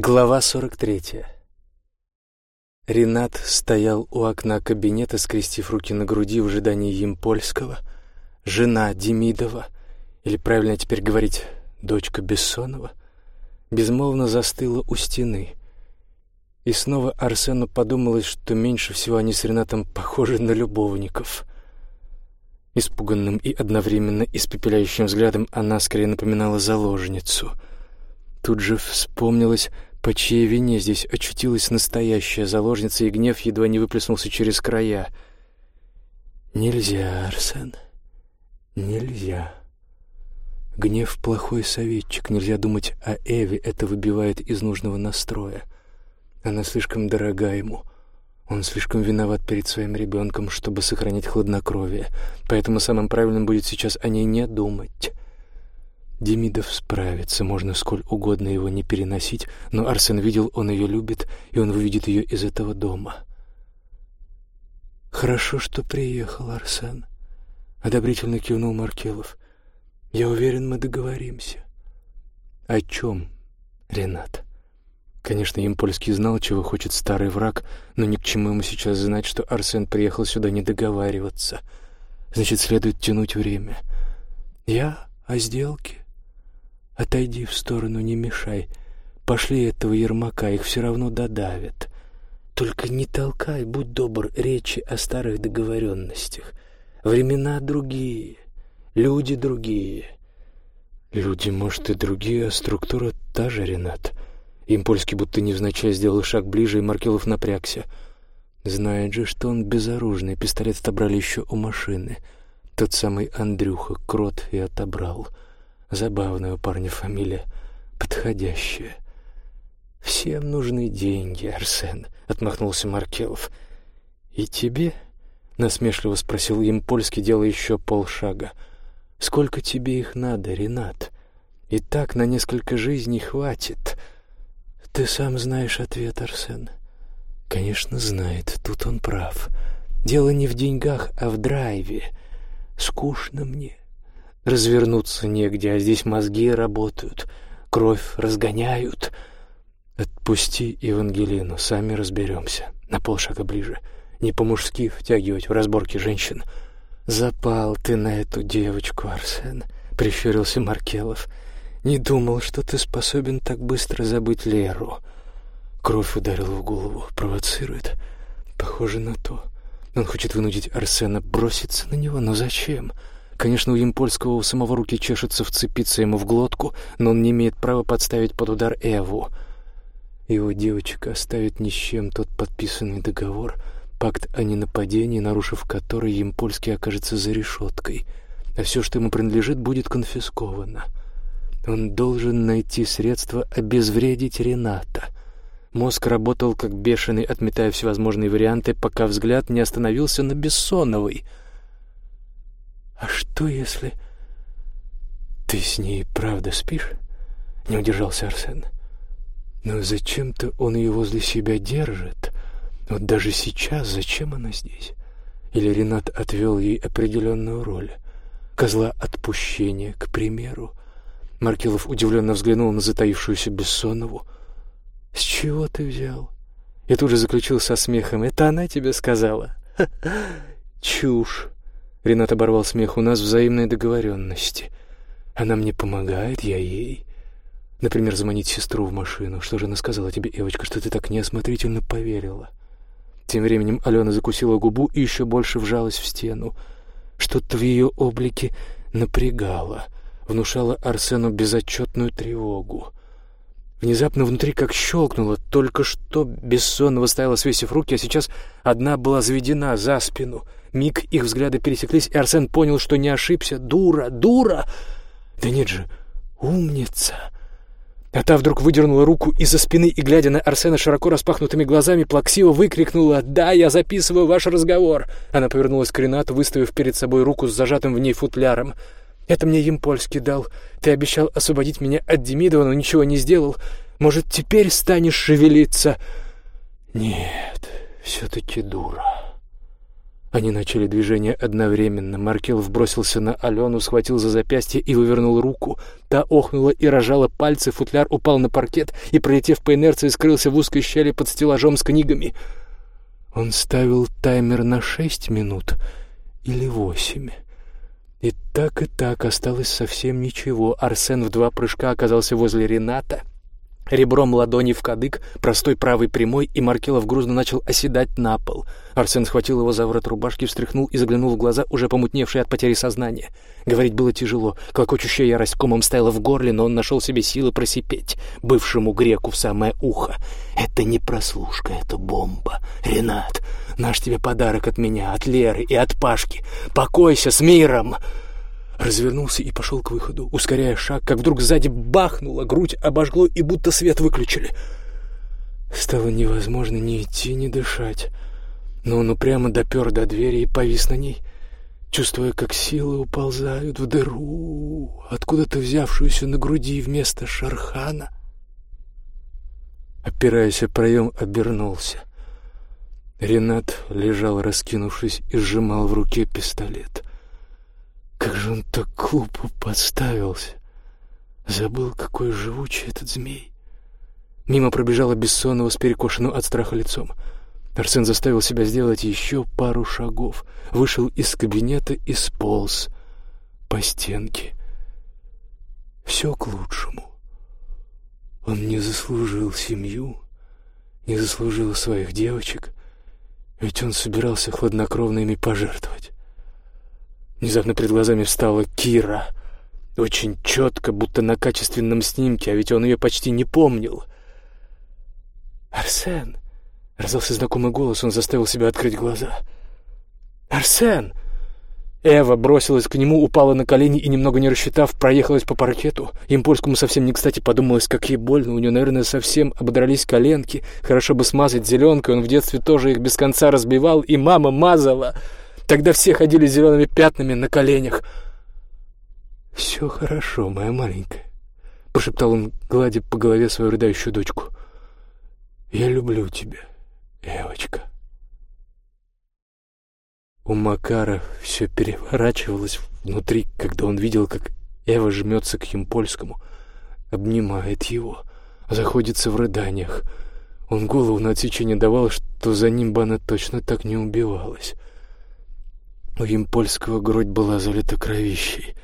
Глава 43. Ренат стоял у окна кабинета, скрестив руки на груди в ожидании Емпольского. Жена Демидова, или правильно теперь говорить, дочка Бессонова, безмолвно застыла у стены. И снова Арсену подумалось, что меньше всего они с Ренатом похожи на любовников. Испуганным и одновременно испепеляющим взглядом она скорее напоминала заложницу. Тут же вспомнилось по чьей вине здесь очутилась настоящая заложница, и гнев едва не выплеснулся через края. «Нельзя, Арсен, нельзя. Гнев — плохой советчик, нельзя думать о Эве, это выбивает из нужного настроя. Она слишком дорога ему». Он слишком виноват перед своим ребенком, чтобы сохранить хладнокровие, поэтому самым правильным будет сейчас о ней не думать. Демидов справится, можно сколь угодно его не переносить, но Арсен видел, он ее любит, и он выведет ее из этого дома. «Хорошо, что приехал Арсен», — одобрительно кивнул Маркелов. «Я уверен, мы договоримся». «О чем, Ренат?» Конечно, Емпольский знал, чего хочет старый враг, но ни к чему ему сейчас знать, что Арсен приехал сюда не договариваться. Значит, следует тянуть время. «Я о сделке?» Отойди в сторону, не мешай. Пошли этого Ермака, их все равно додавят. Только не толкай, будь добр, речи о старых договоренностях. Времена другие, люди другие. Люди, может, и другие, а структура та же, Ренат. Импольский будто невзначай сделал шаг ближе, и Маркелов напрягся. Знает же, что он безоружный, пистолет отобрали еще у машины. Тот самый Андрюха, крот, и отобрал. — Забавная у парня фамилия, подходящая. «Всем нужны деньги, Арсен», — отмахнулся Маркелов. «И тебе?» — насмешливо спросил им польский, делая еще полшага. «Сколько тебе их надо, Ренат? И так на несколько жизней хватит». «Ты сам знаешь ответ, Арсен». «Конечно, знает. Тут он прав. Дело не в деньгах, а в драйве. Скучно мне. Развернуться негде, а здесь мозги работают, кровь разгоняют. Отпусти Евангелину, сами разберемся. На полшага ближе. Не по-мужски втягивать в разборки женщин. Запал ты на эту девочку, Арсен, прищурился Маркелов. Не думал, что ты способен так быстро забыть Леру. Кровь ударила в голову, провоцирует. Похоже на то. Он хочет вынудить Арсена броситься на него, но зачем? — Конечно, у Емпольского у самого руки чешется вцепиться ему в глотку, но он не имеет права подставить под удар Эву. Его девочка оставит ни с чем тот подписанный договор, пакт о ненападении, нарушив который Емпольский окажется за решеткой, а все, что ему принадлежит, будет конфисковано. Он должен найти средства обезвредить Рената. Мозг работал как бешеный, отметая всевозможные варианты, пока взгляд не остановился на Бессоновой — «А что, если...» «Ты с ней правда спишь?» — не удержался Арсен. «Но зачем-то он ее возле себя держит. Вот даже сейчас зачем она здесь? Или Ренат отвел ей определенную роль? Козла отпущения, к примеру?» Маркелов удивленно взглянул на затаившуюся Бессонову. «С чего ты взял?» Я тут же заключил со смехом. «Это она тебе сказала?» «Чушь!» Ренат оборвал смех. «У нас взаимные договоренности. Она мне помогает, я ей. Например, заманить сестру в машину. Что же она сказала тебе, Эвочка, что ты так неосмотрительно поверила?» Тем временем Алена закусила губу и еще больше вжалась в стену. Что-то в ее облике напрягало, внушало Арсену безотчетную тревогу. Внезапно внутри как щелкнуло, только что бессонно стояла, свесив руки, а сейчас одна была заведена за спину — Миг их взгляды пересеклись, и Арсен понял, что не ошибся. «Дура! Дура!» «Да нет же, умница!» А та вдруг выдернула руку из-за спины и, глядя на Арсена широко распахнутыми глазами, плаксиво выкрикнула «Да, я записываю ваш разговор!» Она повернулась к Ренату, выставив перед собой руку с зажатым в ней футляром. «Это мне Емпольский дал. Ты обещал освободить меня от Демидова, но ничего не сделал. Может, теперь станешь шевелиться?» «Нет, все-таки дура». Они начали движение одновременно. Маркелов бросился на Алену, схватил за запястье и вывернул руку. Та охнула и рожала пальцы, футляр упал на паркет и, пролетев по инерции, скрылся в узкой щели под стеллажом с книгами. Он ставил таймер на шесть минут или восемь. И так и так осталось совсем ничего. Арсен в два прыжка оказался возле Рената — Ребром ладони в кадык, простой правый прямой, и Маркелов грузно начал оседать на пол. Арсен схватил его за ворот рубашки, встряхнул и заглянул в глаза, уже помутневшие от потери сознания. Говорить было тяжело. Клокочущая ярость комом стояла в горле, но он нашел себе силы просипеть бывшему греку в самое ухо. «Это не прослушка, это бомба. Ренат, наш тебе подарок от меня, от Леры и от Пашки. Покойся с миром!» развернулся и пошел к выходу, ускоряя шаг, как вдруг сзади бахнуло, грудь обожгло и будто свет выключили. Стало невозможно ни идти, ни дышать, но он упрямо допер до двери и повис на ней, чувствуя, как силы уползают в дыру, откуда-то взявшуюся на груди вместо шархана. Опираясь о проем, обернулся. Ренат лежал, раскинувшись, и сжимал в руке пистолет. Как же он так глупо подставился. Забыл, какой живучий этот змей. Мимо пробежала бессонного с перекошенным от страха лицом. Арсен заставил себя сделать еще пару шагов, вышел из кабинета и сполз по стенке. Все к лучшему. Он не заслужил семью, не заслужил своих девочек, ведь он собирался хладнокровно ими пожертвовать. Внезапно перед глазами встала Кира. Очень четко, будто на качественном снимке, а ведь он ее почти не помнил. «Арсен!» — раздался знакомый голос, он заставил себя открыть глаза. «Арсен!» Эва бросилась к нему, упала на колени и, немного не рассчитав, проехалась по паркету. Им польскому совсем не кстати подумалось, как ей больно. У нее, наверное, совсем ободрались коленки. Хорошо бы смазать зеленкой, он в детстве тоже их без конца разбивал, и мама мазала. Тогда все ходили зелеными пятнами на коленях. «Все хорошо, моя маленькая», — пошептал он, гладя по голове свою рыдающую дочку. «Я люблю тебя, девочка». У Макара все переворачивалось внутри, когда он видел, как Эва жмется к Емпольскому, обнимает его, заходится в рыданиях. Он голову на отсечение давал, что за ним бы она точно так не убивалась. У Емпольского грудь была залита кровищей.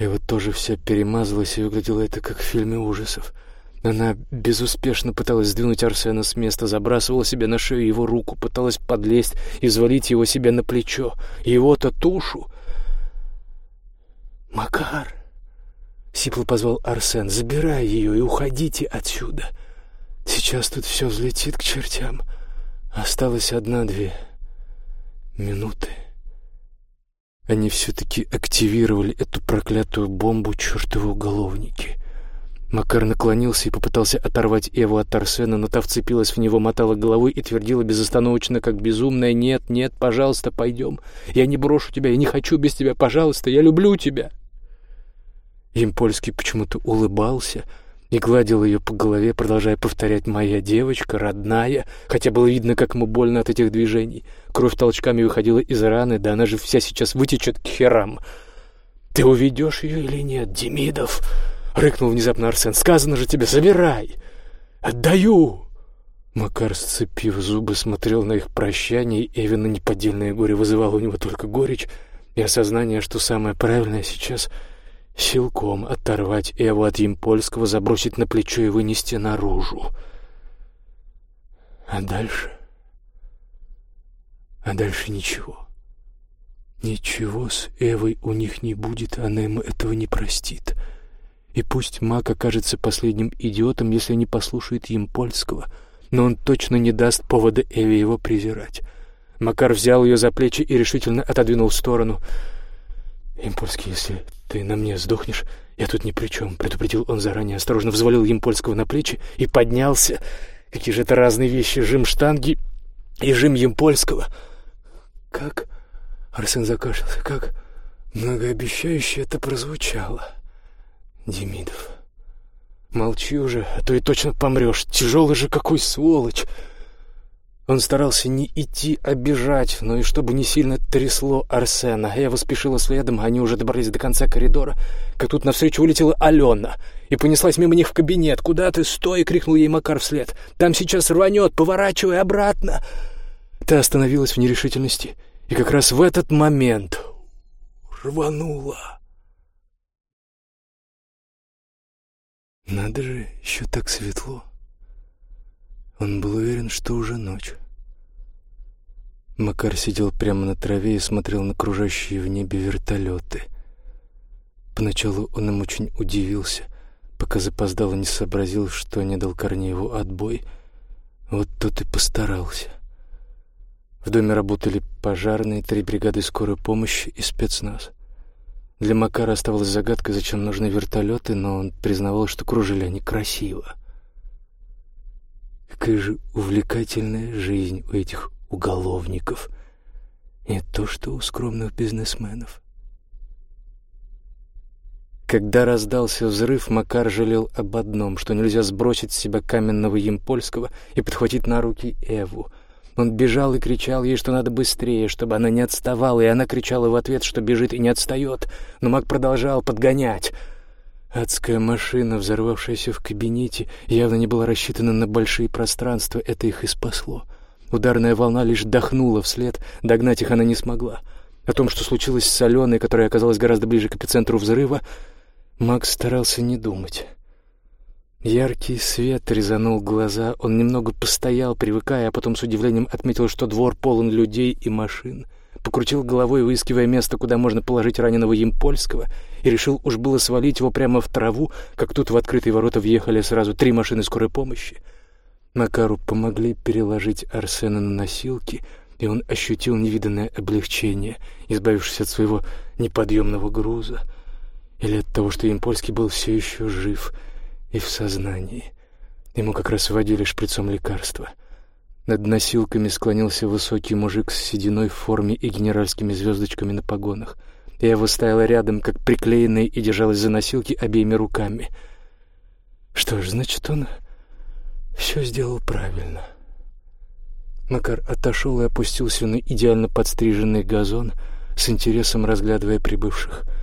Вот тоже вся перемазалась и выглядела это как в фильме ужасов. Она безуспешно пыталась сдвинуть Арсена с места, забрасывала себе на шею его руку, пыталась подлезть и взвалить его себе на плечо, его-то тушу. «Макар!» — сипло позвал Арсен. «Забирай ее и уходите отсюда. Сейчас тут все взлетит к чертям. Осталось одна-две минуты». Они все-таки активировали эту проклятую бомбу, чертовы уголовники. Макар наклонился и попытался оторвать Эву от Арсена, но та вцепилась в него, мотала головой и твердила безостановочно, как безумная, «Нет, нет, пожалуйста, пойдем. Я не брошу тебя, я не хочу без тебя, пожалуйста, я люблю тебя». Импольский почему-то улыбался — и гладил ее по голове, продолжая повторять «моя девочка, родная», хотя было видно, как ему больно от этих движений. Кровь толчками выходила из раны, да она же вся сейчас вытечет к херам. «Ты уведешь ее или нет, Демидов?» — рыкнул внезапно Арсен. «Сказано же тебе, забирай! Отдаю!» Макар, сцепив зубы, смотрел на их прощание, и Эвина неподдельное горе вызывало у него только горечь и осознание, что самое правильное сейчас — силком оторвать Эву от Емпольского, забросить на плечо и вынести наружу. А дальше? А дальше ничего. Ничего с Эвой у них не будет, она ему этого не простит. И пусть Мак окажется последним идиотом, если не послушает Емпольского, но он точно не даст повода Эве его презирать. Макар взял ее за плечи и решительно отодвинул в сторону — «Импольский, если ты на мне сдохнешь, я тут ни при чем», — предупредил он заранее, осторожно взвалил Импольского на плечи и поднялся. Какие же это разные вещи, жим штанги и жим Емпольского. Как... Арсен закашлялся. Как многообещающе это прозвучало. Демидов. Молчи уже, а то и точно помрешь. Тяжелый же какой сволочь. Он старался не идти, а бежать, но и чтобы не сильно трясло Арсена. Я спешила следом, они уже добрались до конца коридора, как тут навстречу улетела Алена и понеслась мимо них в кабинет. «Куда ты? Стой!» — крикнул ей Макар вслед. «Там сейчас рванет! Поворачивай обратно!» Та остановилась в нерешительности, и как раз в этот момент рванула. Надо же, еще так светло. Он был уверен, что уже ночь. Макар сидел прямо на траве и смотрел на кружащие в небе вертолеты. Поначалу он им очень удивился, пока запоздало не сообразил, что не дал Корнееву отбой. Вот тот и постарался. В доме работали пожарные, три бригады скорой помощи и спецназ. Для Макара оставалась загадкой, зачем нужны вертолеты, но он признавал, что кружили они красиво. Какая же увлекательная жизнь у этих уголовников. Не то, что у скромных бизнесменов. Когда раздался взрыв, Макар жалел об одном, что нельзя сбросить с себя каменного Емпольского и подхватить на руки Эву — он бежал и кричал ей, что надо быстрее, чтобы она не отставала, и она кричала в ответ, что бежит и не отстает. Но Мак продолжал подгонять. Адская машина, взорвавшаяся в кабинете, явно не была рассчитана на большие пространства, это их и спасло. Ударная волна лишь дохнула вслед, догнать их она не смогла. О том, что случилось с Аленой, которая оказалась гораздо ближе к эпицентру взрыва, Макс старался не думать. Яркий свет резанул глаза. Он немного постоял, привыкая, а потом с удивлением отметил, что двор полон людей и машин. Покрутил головой, выискивая место, куда можно положить раненого Емпольского, и решил уж было свалить его прямо в траву, как тут в открытые ворота въехали сразу три машины скорой помощи. Макару помогли переложить Арсена на носилки, и он ощутил невиданное облегчение, избавившись от своего неподъемного груза. Или от того, что Емпольский был все еще жив — и в сознании. Ему как раз вводили шприцом лекарства. Над носилками склонился высокий мужик с сединой в форме и генеральскими звездочками на погонах. Я его стояла рядом, как приклеенная, и держалась за носилки обеими руками. Что ж, значит, он все сделал правильно. Макар отошел и опустился на идеально подстриженный газон, с интересом разглядывая прибывших —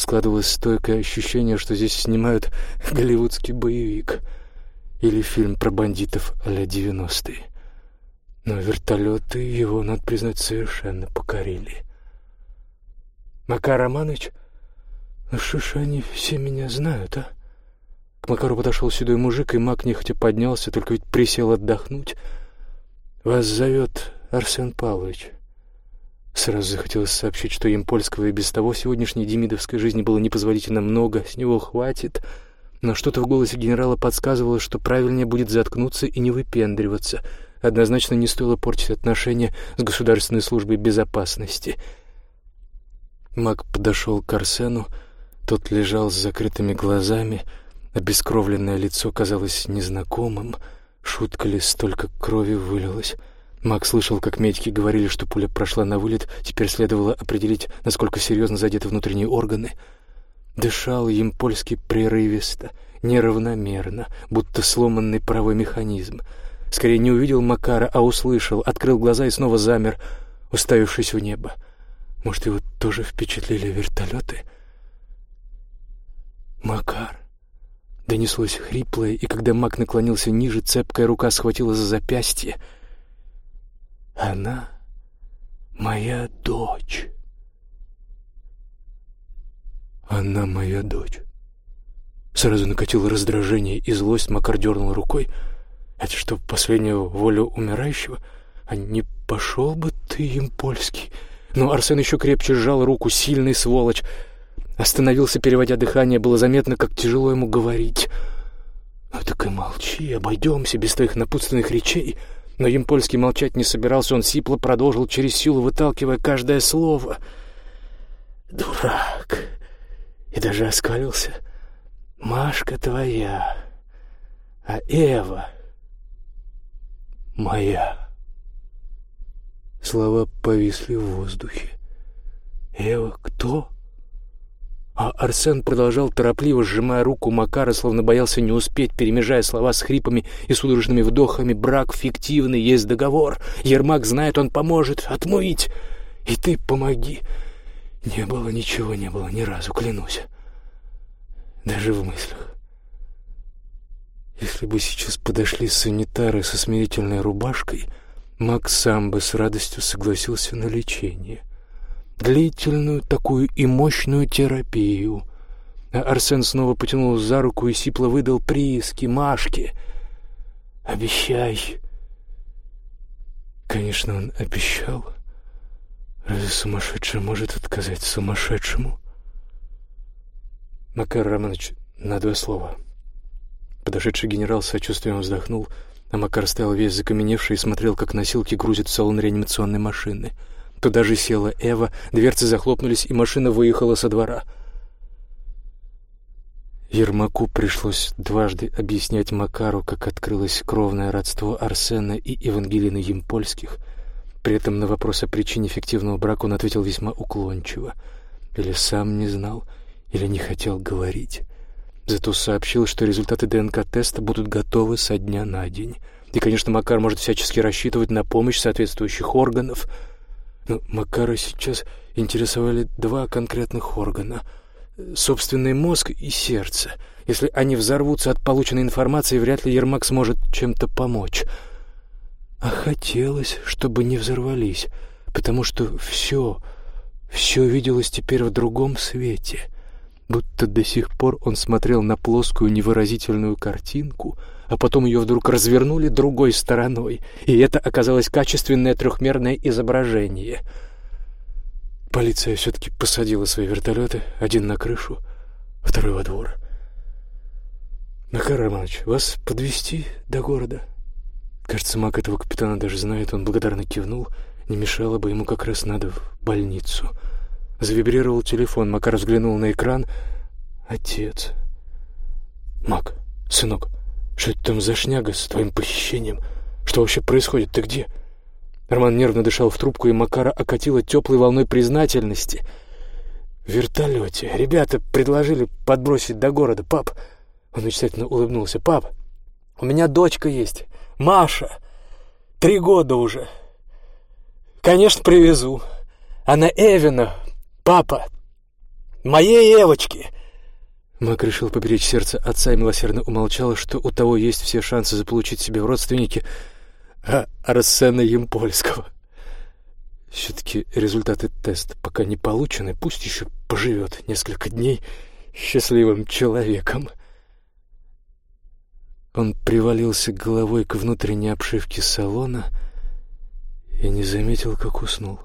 Складывалось стойкое ощущение, что здесь снимают голливудский боевик или фильм про бандитов а-ля 90-е. Но вертолеты его, надо признать, совершенно покорили. «Макар Романович, ну что ж они все меня знают, а?» К Макару подошел седой мужик, и Мак нехотя поднялся, только ведь присел отдохнуть. «Вас зовет Арсен Павлович». Сразу захотелось сообщить, что им польского и без того сегодняшней демидовской жизни было непозволительно много, с него хватит. Но что-то в голосе генерала подсказывало, что правильнее будет заткнуться и не выпендриваться. Однозначно не стоило портить отношения с Государственной службой безопасности. Мак подошел к Арсену. Тот лежал с закрытыми глазами. Обескровленное лицо казалось незнакомым. Шутка ли столько крови вылилось? Мак слышал, как медики говорили, что пуля прошла на вылет, теперь следовало определить, насколько серьезно задеты внутренние органы. Дышал им польский прерывисто, неравномерно, будто сломанный правый механизм. Скорее не увидел Макара, а услышал, открыл глаза и снова замер, уставившись в небо. Может, его тоже впечатлили вертолеты? Макар. Донеслось хриплое, и когда Мак наклонился ниже, цепкая рука схватила за запястье — она моя дочь. Она моя дочь. Сразу накатило раздражение и злость, Макар дернул рукой. Это что, последняя воля умирающего? А не пошел бы ты им польский? Но Арсен еще крепче сжал руку, сильный сволочь. Остановился, переводя дыхание, было заметно, как тяжело ему говорить. «Ну так и молчи, обойдемся без твоих напутственных речей». Но Емпольский молчать не собирался, он сипло продолжил через силу, выталкивая каждое слово. «Дурак!» И даже оскалился. «Машка твоя, а Эва моя». Слова повисли в воздухе. «Эва кто?» А Арсен продолжал торопливо, сжимая руку Макара, словно боялся не успеть, перемежая слова с хрипами и судорожными вдохами. «Брак фиктивный, есть договор. Ермак знает, он поможет. Отмыть. И ты помоги». Не было ничего, не было ни разу, клянусь. Даже в мыслях. Если бы сейчас подошли санитары со смирительной рубашкой, Макс сам бы с радостью согласился на лечение длительную такую и мощную терапию. Арсен снова потянул за руку и сипло выдал прииски Машке. «Обещай!» Конечно, он обещал. Разве сумасшедший может отказать сумасшедшему? Макар Романович, на два слова. Подошедший генерал сочувствием вздохнул, а Макар стоял весь закаменевший и смотрел, как носилки грузят в салон реанимационной машины — Туда же села Эва, дверцы захлопнулись, и машина выехала со двора. Ермаку пришлось дважды объяснять Макару, как открылось кровное родство Арсена и Евангелины Емпольских. При этом на вопрос о причине фиктивного брака он ответил весьма уклончиво. Или сам не знал, или не хотел говорить. Зато сообщил, что результаты ДНК-теста будут готовы со дня на день. И, конечно, Макар может всячески рассчитывать на помощь соответствующих органов — но Макара сейчас интересовали два конкретных органа — собственный мозг и сердце. Если они взорвутся от полученной информации, вряд ли Ермак сможет чем-то помочь. А хотелось, чтобы не взорвались, потому что все, все виделось теперь в другом свете — будто до сих пор он смотрел на плоскую невыразительную картинку, а потом ее вдруг развернули другой стороной, и это оказалось качественное трехмерное изображение. Полиция все-таки посадила свои вертолеты, один на крышу, второй во двор. «Макар Романович, вас подвести до города?» Кажется, маг этого капитана даже знает, он благодарно кивнул. Не мешало бы ему как раз надо в больницу. Завибрировал телефон, Макар взглянул на экран. «Отец». «Мак, сынок, что это там за шняга с твоим похищением? Что вообще происходит? Ты где?» Роман нервно дышал в трубку, и Макара окатила теплой волной признательности. «В вертолете. Ребята предложили подбросить до города. Пап...» Он мечтательно улыбнулся. «Пап, у меня дочка есть. Маша. Три года уже. Конечно, привезу. Она Эвина Папа! Моей Эвочки!» Мак решил поберечь сердце отца и милосердно умолчал, что у того есть все шансы заполучить себе в родственники а Арсена Емпольского. Все-таки результаты теста пока не получены, пусть еще поживет несколько дней счастливым человеком. Он привалился головой к внутренней обшивке салона и не заметил, как уснул.